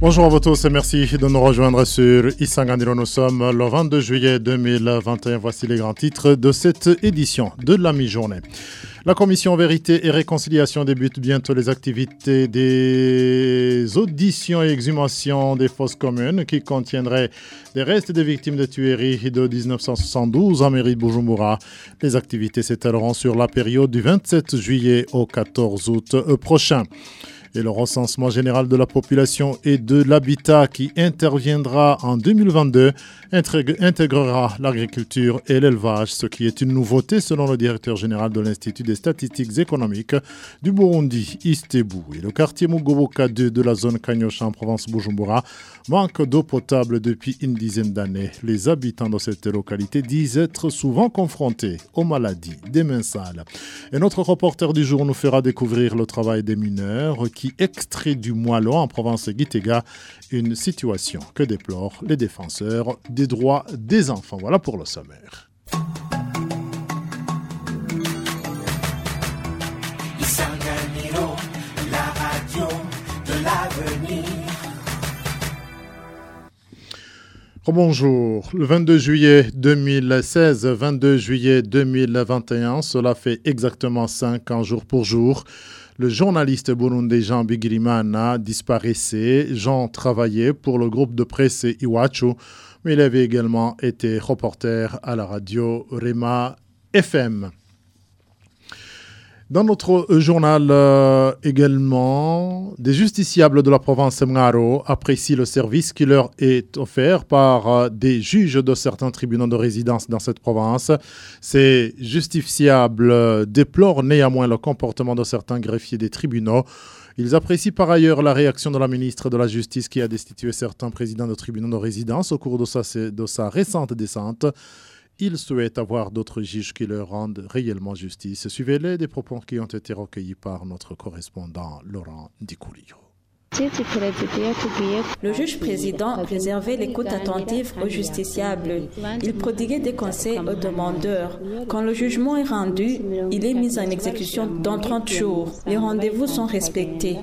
Bonjour à vous tous et merci de nous rejoindre sur Isanganiro. Nous sommes le 22 juillet 2021. Voici les grands titres de cette édition de la mi-journée. La commission Vérité et Réconciliation débute bientôt les activités des auditions et exhumations des fosses communes qui contiendraient des restes des victimes de tueries de 1972 en mairie de Bujumbura. Les activités s'étaleront sur la période du 27 juillet au 14 août prochain et le recensement général de la population et de l'habitat qui interviendra en 2022 intégrera l'agriculture et l'élevage, ce qui est une nouveauté selon le directeur général de l'Institut des statistiques économiques du Burundi, Istebu. Et le quartier Mugoboka 2 de la zone Kanyosha en province Bujumbura manque d'eau potable depuis une dizaine d'années. Les habitants de cette localité disent être souvent confrontés aux maladies des mains sales. Et notre reporter du jour nous fera découvrir le travail des mineurs qui extrait du moellon en province Gitega, une situation que déplorent les défenseurs des droits des enfants. Voilà pour le sommaire. Bonjour. Le 22 juillet 2016, 22 juillet 2021, cela fait exactement 5 ans jour pour jour le journaliste burundais Jean Bigirimana disparaissait. Jean travaillait pour le groupe de presse Iwachu, mais il avait également été reporter à la radio Rema FM. Dans notre journal euh, également, des justiciables de la province Mngaro apprécient le service qui leur est offert par euh, des juges de certains tribunaux de résidence dans cette province. Ces justiciables déplorent néanmoins le comportement de certains greffiers des tribunaux. Ils apprécient par ailleurs la réaction de la ministre de la Justice qui a destitué certains présidents de tribunaux de résidence au cours de sa, de sa récente descente. Ils souhaitent avoir d'autres juges qui leur rendent réellement justice. Suivez-les des propos qui ont été recueillis par notre correspondant Laurent Dicourio. Le juge président réservait l'écoute attentive aux justiciables. Il prodiguait des conseils aux demandeurs. Quand le jugement est rendu, il est mis en exécution dans 30 jours. Les rendez-vous sont respectés.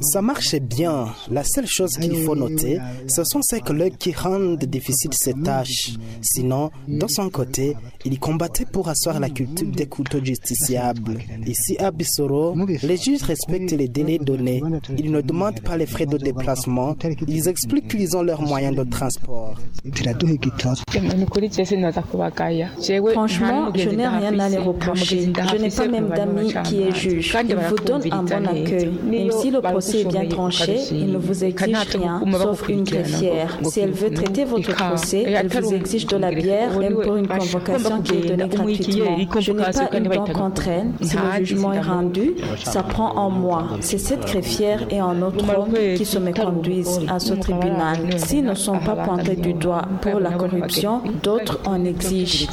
Ça marche bien. La seule chose qu'il faut noter, ce sont ces collègues qui rendent difficile ces tâches. Sinon, de son côté, il combattait pour asseoir la culture des couteaux justiciables. Ici à Bissoro, les juges respectent les délais donnés. Ils ne demandent pas les frais de déplacement. Ils expliquent qu'ils ont leurs moyens de transport. Franchement, je n'ai rien à les reprocher. Je n'ai pas même d'amis qui est juge. Ils vous donnent un bon Même si le procès est bien tranché, il ne vous exige rien, sauf une greffière. Si elle veut traiter votre procès, elle vous exige de la bière, même pour une convocation qui est donnée gratuitement. Je n'ai pas une banque contre elle. Si le jugement est rendu, ça prend un mois. C'est cette greffière et un autre homme qui se méconduisent à ce tribunal. S'ils ne sont pas pointés du doigt pour la corruption, d'autres en exigent.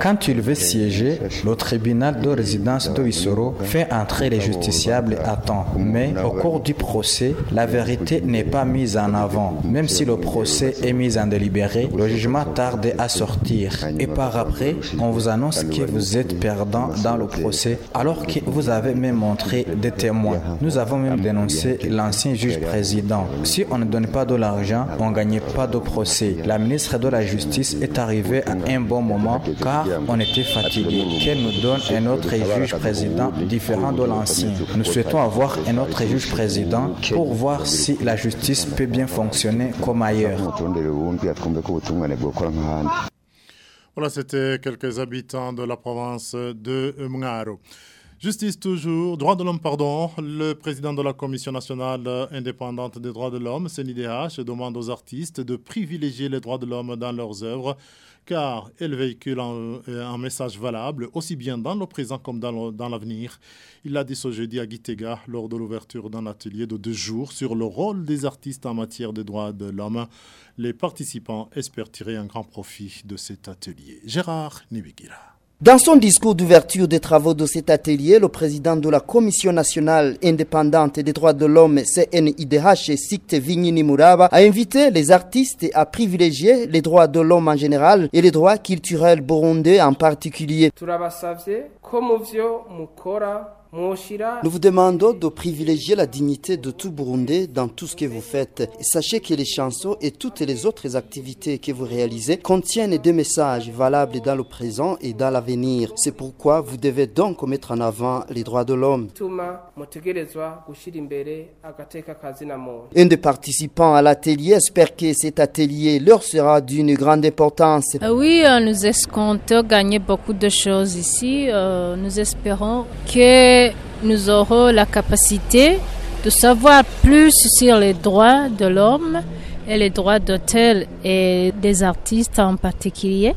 Quand il veut siéger, le tribunal de résidence de Isoro fait entrer les justiciables à temps. Mais au cours du procès, la vérité n'est pas mise en avant. Même si le procès est mis en délibéré, le jugement tarde à sortir. Et par après, on vous annonce que vous êtes perdant dans le procès alors que vous avez même montré des témoins. Nous avons même dénoncé l'ancien juge président. Si on ne donne pas de l'argent, on ne gagne pas de procès. La ministre de la Justice est arrivée à un bon moment car on était fatigué. Qu'elle nous donne un autre juge président différent de l'ancien. Nous souhaitons avoir un autre juge président pour voir si la justice peut bien fonctionner comme ailleurs. Voilà, c'était quelques habitants de la province de Mngaro. Justice toujours, droit de l'homme, pardon. Le président de la Commission nationale indépendante des droits de l'homme, CNIDH, demande aux artistes de privilégier les droits de l'homme dans leurs œuvres car elle véhicule un, message valable aussi bien dans le présent comme dans l'avenir. Il l'a dit ce jeudi à Gitega lors de l'ouverture d'un atelier de deux jours sur le rôle des artistes en matière de droits de l'homme. Les participants espèrent tirer un grand profit de cet atelier. Gérard Nibigira. Dans son discours d'ouverture des travaux de cet atelier, le président de la Commission nationale indépendante des droits de l'homme CNIDH, Sikte Vignini Muraba, a invité les artistes à privilégier les droits de l'homme en général et les droits culturels burundais en particulier. Nous vous demandons de privilégier la dignité de tout Burundais dans tout ce que vous faites. Et sachez que les chansons et toutes les autres activités que vous réalisez contiennent des messages valables dans le présent et dans l'avenir. C'est pourquoi vous devez donc mettre en avant les droits de l'homme. Un des participants à l'atelier espère que cet atelier leur sera d'une grande importance. Oui, nous escomptons gagner beaucoup de choses ici. Nous espérons que nous aurons la capacité de savoir plus sur les droits de l'homme et les droits d'auteur et des artistes en particulier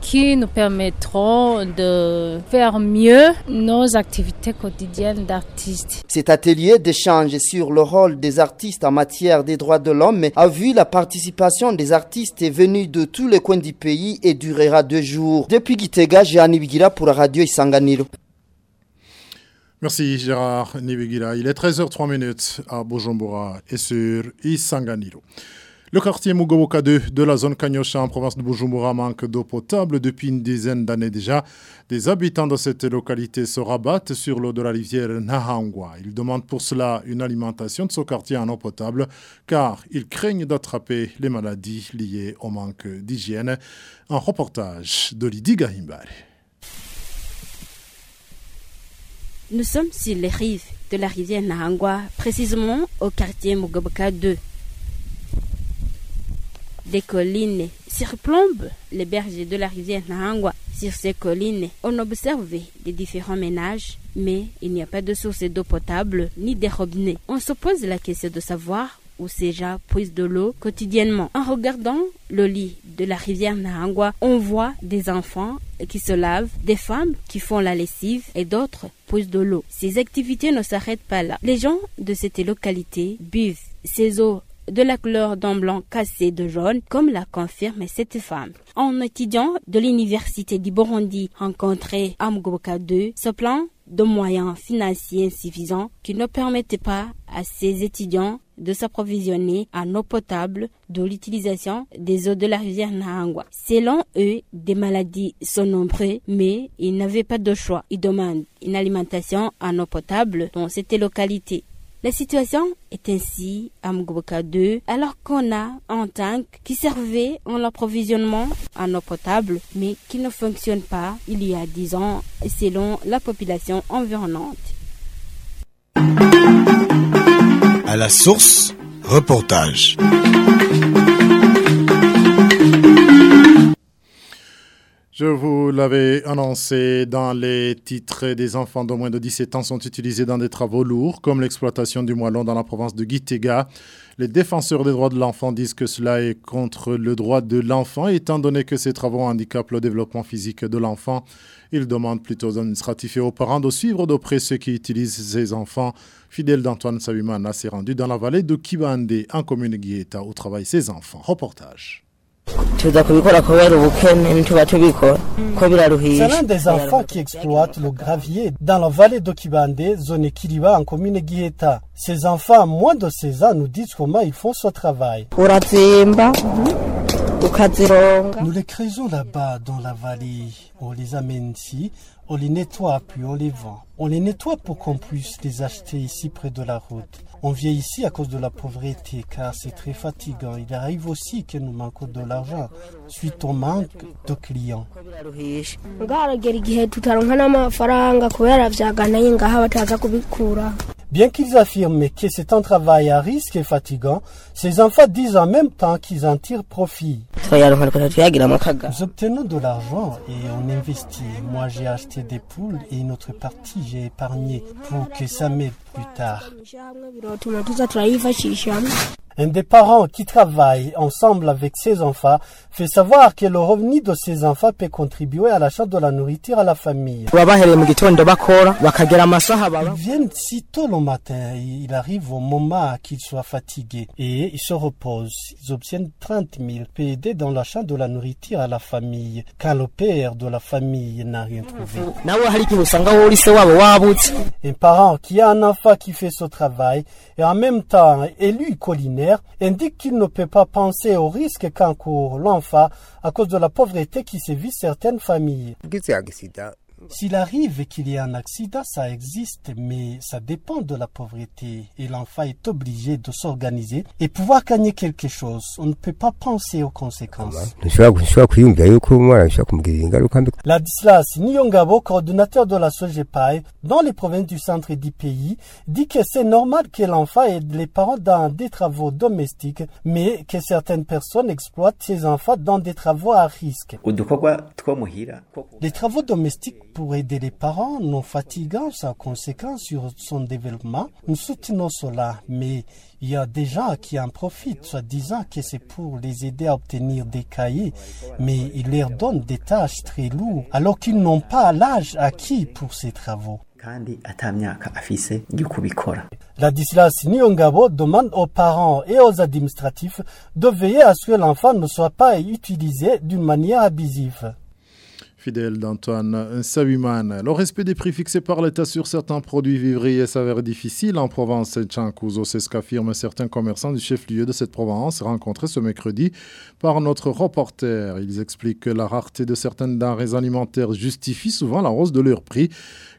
qui nous permettront de faire mieux nos activités quotidiennes d'artistes. Cet atelier d'échange sur le rôle des artistes en matière des droits de l'homme a vu la participation des artistes venus de tous les coins du pays et durera deux jours. Depuis Gitega, Jeanne Bigila pour la radio Isanganiro. Merci Gérard Nibigila. Il est 13h03 à Bujumbura et sur Isanganiro. Le quartier Mugoboka 2 de la zone Kanyosha en province de Bujumbura manque d'eau potable depuis une dizaine d'années déjà. Des habitants de cette localité se rabattent sur l'eau de la rivière Nahangwa. Ils demandent pour cela une alimentation de ce quartier en eau potable car ils craignent d'attraper les maladies liées au manque d'hygiène. Un reportage de Lydie. Nous sommes sur les rives de la rivière Nahangwa, précisément au quartier Mugoboka 2. Des collines surplombent les berges de la rivière Nahangwa. Sur ces collines, on observe des différents ménages, mais il n'y a pas de source d'eau potable ni de robinet. On se pose la question de savoir où ces gens puisent de l'eau quotidiennement. En regardant le lit de la rivière Nahangwa, on voit des enfants qui se lavent, des femmes qui font la lessive et d'autres puisent de l'eau. Ces activités ne s'arrêtent pas là. Les gens de cette localité buvent ces eaux de la couleur d'un blanc cassé de jaune, comme la confirme cette femme. Un étudiant de l'université du Burundi rencontré à Mgoboka 2 se plaint de moyens financiers insuffisants qui ne permettent pas à ces étudiants de s'approvisionner en eau potable de l'utilisation des eaux de la rivière Nahangwa. Selon eux, des maladies sont nombreuses, mais ils n'avaient pas de choix. Ils demandent une alimentation en eau potable dans cette localité. La situation est ainsi à Mgoboka 2, alors qu'on a un tank qui servait en approvisionnement en eau potable, mais qui ne fonctionne pas il y a 10 ans selon la population environnante. À la source, reportage. Je vous l'avais annoncé dans les titres, des enfants de moins de 17 ans sont utilisés dans des travaux lourds, comme l'exploitation du moellon dans la province de Gitega. Les défenseurs des droits de l'enfant disent que cela est contre le droit de l'enfant, étant donné que ces travaux handicapent le développement physique de l'enfant. Ils demandent plutôt aux administratifs et aux parents de suivre de près ceux qui utilisent ces enfants. Fidèle d'Antoine Sabimana s'est rendu dans la vallée de Kibande, en commune Guieta, où travaillent ses enfants. Reportage. C'est l'un des enfants qui exploitent le gravier dans la vallée d'Okibande, zone Kiriba en commune Guieta. Ces enfants, à moins de 16 ans, nous disent comment ils font ce travail. Nous les creusons là-bas dans la vallée. On les amène ici, on les nettoie puis on les vend. On les nettoie pour qu'on puisse les acheter ici près de la route. On vient ici à cause de la pauvreté car c'est très fatigant. Il arrive aussi que nous manquons de l'argent suite au manque de clients. Bien qu'ils affirment que c'est un travail à risque et fatigant, ces enfants disent en même temps qu'ils en tirent profit. Nous obtenons de l'argent et on investit. Moi j'ai acheté des poules et une autre partie j'ai épargné pour que ça m'aide plus tard. Un des parents qui travaille ensemble avec ses enfants fait savoir que le revenu de ses enfants peut contribuer à l'achat de la nourriture à la famille. Ils viennent si tôt le matin, il arrive au moment qu'ils soient fatigués et ils se reposent. Ils obtiennent 30 000 PD dans l'achat de la nourriture à la famille, quand le père de la famille n'a rien trouvé. Un parent qui a un enfant qui fait ce travail et en même temps élu collinaire indique qu'il ne peut pas penser au risque qu'encourt l'enfant à cause de la pauvreté qui sévit certaines familles. S'il arrive qu'il y ait un accident, ça existe, mais ça dépend de la pauvreté. Et l'enfant est obligé de s'organiser et pouvoir gagner quelque chose. On ne peut pas penser aux conséquences. Ladislas Nyongabo, coordinateur de la SOGEPAI, dans les provinces du centre du pays, dit que c'est normal que l'enfant aide les parents dans des travaux domestiques, mais que certaines personnes exploitent ces enfants dans des travaux à risque. Les travaux domestiques pour aider les parents non fatigants sans conséquence sur son développement. Nous soutenons cela, mais il y a des gens qui en profitent, soit disant que c'est pour les aider à obtenir des cahiers, mais ils leur donnent des tâches très lourdes alors qu'ils n'ont pas l'âge acquis pour ces travaux. Ladislas Nyongabo demande aux parents et aux administratifs de veiller à ce que l'enfant ne soit pas utilisé d'une manière abusive fidèle d'Antoine. Le respect des prix fixés par l'État sur certains produits vivriers s'avère difficile en Provence. Chancuzo, c'est ce qu'affirment certains commerçants du chef-lieu de cette Provence rencontrés ce mercredi par notre reporter. Ils expliquent que la rareté de certaines denrées alimentaires justifie souvent la hausse de leur prix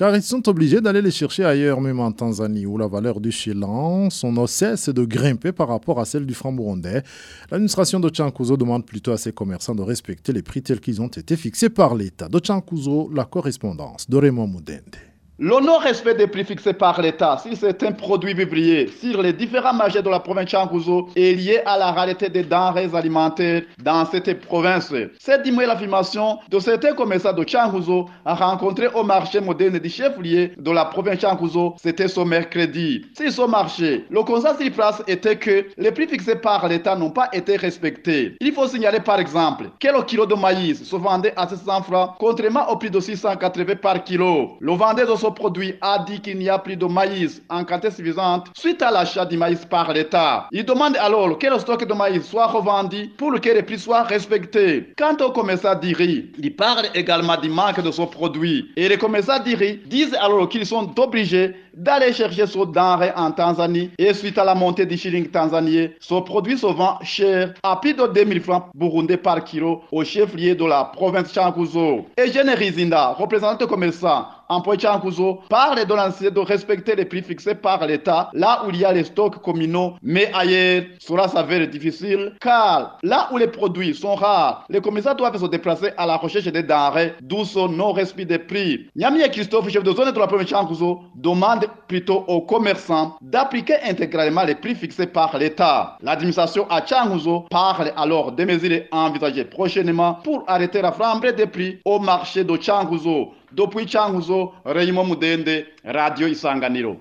car ils sont obligés d'aller les chercher ailleurs, même en Tanzanie, où la valeur du chilan, son cesse de grimper par rapport à celle du franc burundais. L'administration de Chankuzo demande plutôt à ses commerçants de respecter les prix tels qu'ils ont été fixés par l'État. De Chankuzo, la correspondance de Raymond Moudende. Le non-respect des prix fixés par l'État sur certains produits vivriers sur les différents marchés de la province Changuzo est lié à la rareté des denrées alimentaires dans cette province. Cette l'affirmation de certains commerçants de Changuzo a rencontré au marché moderne du chef-lieu de la province Changuzo, c'était ce mercredi. Sur ce marché, le constat sur place était que les prix fixés par l'État n'ont pas été respectés. Il faut signaler par exemple que le kilo de maïs se vendait à 700 francs, contrairement au prix de 680 par kilo. Le vendeur de ce produit a dit qu'il n'y a plus de maïs en quantité suffisante suite à l'achat du maïs par l'État. Il demande alors que le stock de maïs soit revendu pour que les prix soient respectés. Quant au commerçant d'Iri, il parle également du manque de ce produit. Et les commerçants d'Iri disent alors qu'ils sont obligés d'aller chercher ce denrée en Tanzanie et suite à la montée du shilling tanzanien, ce produit se vend cher à plus de 2000 francs burundais par kilo au chef-lieu de la province Chankuzo. Et Rizinda, représentant commerçant en Chankuzo, parle de de respecter les prix fixés par l'État là où il y a les stocks communaux, mais ailleurs, cela s'avère difficile car là où les produits sont rares, les commerçants doivent se déplacer à la recherche des denrées, d'où son non-respect des prix. Nyami Christophe, chef de zone de la province Chankuzo, demande plutôt aux commerçants d'appliquer intégralement les prix fixés par l'État. L'administration à Changuzo parle alors des mesures envisagées prochainement pour arrêter la flambée des prix au marché de Changuzo. Depuis Changuzo, Raymond Moudende, Radio Isanganiro.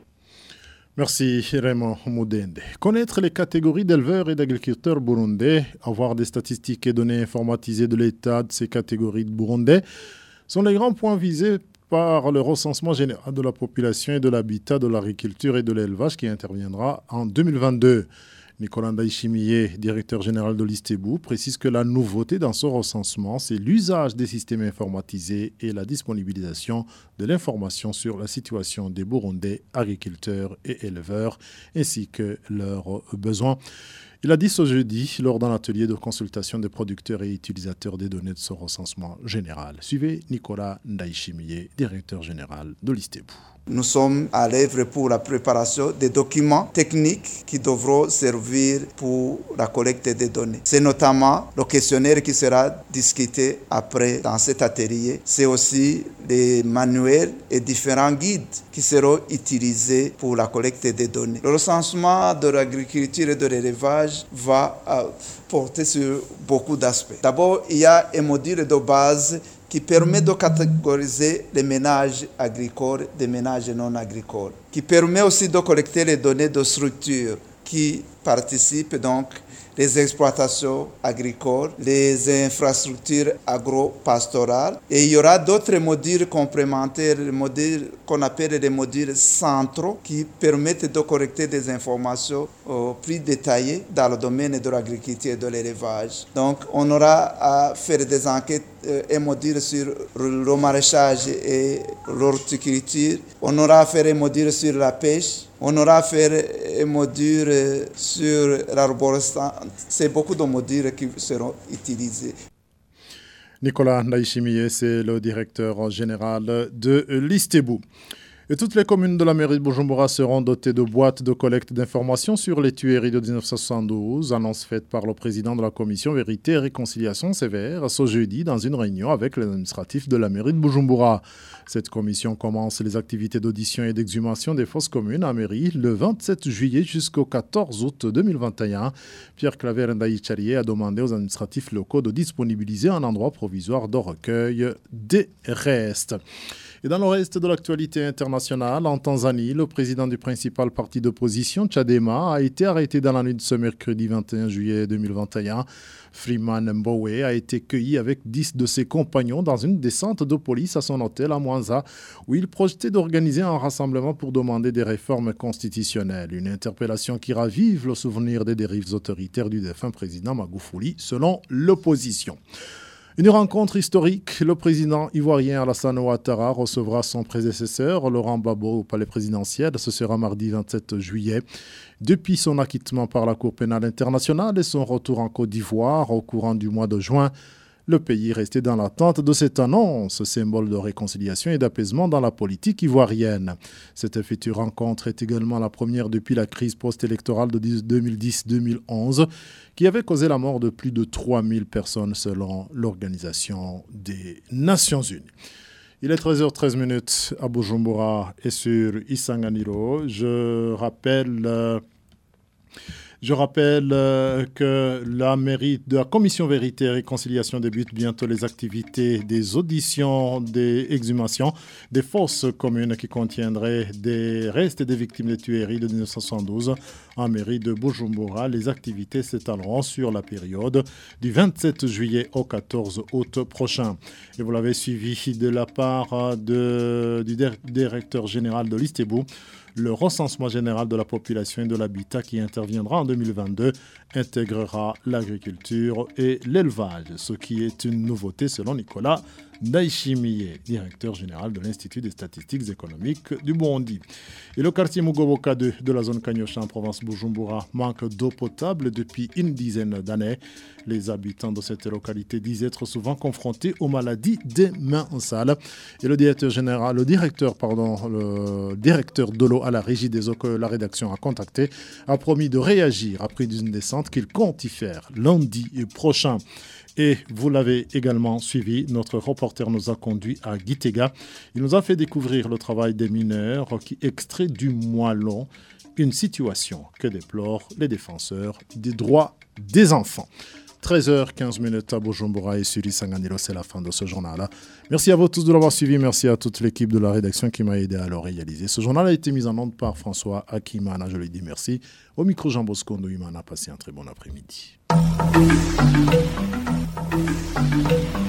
Merci Raymond Moudende. Connaître les catégories d'éleveurs et d'agriculteurs burundais, avoir des statistiques et données informatisées de l'état de ces catégories de burundais sont les grands points visés par le recensement général de la population et de l'habitat, de l'agriculture et de l'élevage qui interviendra en 2022. Nicolas Ndaïchimier, directeur général de l'ISTEBU, précise que la nouveauté dans ce recensement, c'est l'usage des systèmes informatisés et la disponibilisation de l'information sur la situation des Burundais, agriculteurs et éleveurs, ainsi que leurs besoins. Il a dit ce jeudi lors d'un atelier de consultation des producteurs et utilisateurs des données de ce recensement général. Suivez Nicolas Ndaïchimier, directeur général de l'ISTEBU. Nous sommes à l'œuvre pour la préparation des documents techniques qui devront servir pour la collecte des données. C'est notamment le questionnaire qui sera discuté après dans cet atelier. C'est aussi les manuels et différents guides qui seront utilisés pour la collecte des données. Le recensement de l'agriculture et de l'élevage va euh, porter sur beaucoup d'aspects. D'abord, il y a un module de base qui permet de catégoriser les ménages agricoles des ménages non agricoles, qui permet aussi de collecter les données de structure, qui participent donc les exploitations agricoles, les infrastructures agro-pastorales. Et il y aura d'autres modules complémentaires, les modules qu'on appelle les modules centraux, qui permettent de collecter des informations plus détaillées dans le domaine de l'agriculture et de l'élevage. Donc, on aura à faire des enquêtes euh, et modules sur le maraîchage et l'horticulture. On aura à faire module sur la pêche on aura à faire un module sur l'arborescence. C'est beaucoup de modules qui seront utilisés. Nicolas Naïchimie, c'est le directeur général de l'Istebou. Et toutes les communes de la mairie de Bujumbura seront dotées de boîtes de collecte d'informations sur les tueries de 1972, annonce faite par le président de la commission Vérité et Réconciliation sévère ce jeudi dans une réunion avec les administratifs de la mairie de Bujumbura. Cette commission commence les activités d'audition et d'exhumation des fosses communes à mairie le 27 juillet jusqu'au 14 août 2021. Pierre Claver Ndaïcharié a demandé aux administratifs locaux de disponibiliser un endroit provisoire de recueil des restes. Et dans le reste de l'actualité internationale, en Tanzanie, le président du principal parti d'opposition, Chadema, a été arrêté dans la nuit de ce mercredi 21 juillet 2021. Freeman Mbowe a été cueilli avec 10 de ses compagnons dans une descente de police à son hôtel à Mwanza, où il projetait d'organiser un rassemblement pour demander des réformes constitutionnelles. Une interpellation qui ravive le souvenir des dérives autoritaires du défunt président Magoufouli, selon l'opposition. Une rencontre historique. Le président ivoirien Alassane Ouattara recevra son prédécesseur Laurent Gbagbo au palais présidentiel. Ce sera mardi 27 juillet. Depuis son acquittement par la Cour pénale internationale et son retour en Côte d'Ivoire au courant du mois de juin, le pays restait dans l'attente de cette annonce, symbole de réconciliation et d'apaisement dans la politique ivoirienne. Cette future rencontre est également la première depuis la crise post-électorale de 2010-2011 qui avait causé la mort de plus de 3000 personnes selon l'Organisation des Nations Unies. Il est 13h13 à Bujumbura et sur Isanganiro. Je rappelle... Euh, je rappelle euh, que la mairie de la commission vérité et réconciliation débute bientôt les activités des auditions, des exhumations, des fosses communes qui contiendraient des restes des victimes des tueries de 1972 en mairie de Bujumbura. Les activités s'étaleront sur la période du 27 juillet au 14 août prochain. Et vous l'avez suivi de la part de, du directeur général de l'Istébou le recensement général de la population et de l'habitat qui interviendra en 2022 intégrera l'agriculture et l'élevage, ce qui est une nouveauté selon Nicolas Daishimiye, directeur général de l'Institut des statistiques économiques du Burundi. Et le quartier Mugoboka de, de la zone Kanyosha en province Bujumbura manque d'eau potable depuis une dizaine d'années. Les habitants de cette localité disent être souvent confrontés aux maladies des mains sales. Et le directeur général, le directeur, pardon, le directeur de l'eau à la régie des eaux que la rédaction a contacté a promis de réagir après une descente qu'il compte y faire lundi prochain. Et vous l'avez également suivi, notre reporter nous a conduit à Gitega. Il nous a fait découvrir le travail des mineurs qui extrait du moellon, une situation que déplorent les défenseurs des droits des enfants. 13h15 à Bujumbura et sur Isanganiro, c'est la fin de ce journal. Merci à vous tous de l'avoir suivi. Merci à toute l'équipe de la rédaction qui m'a aidé à le réaliser. Ce journal a été mis en ordre par François Akimana. Je lui dis merci. Au micro Jean Bosco Ndouimana. Passez un très bon après-midi. Thank you.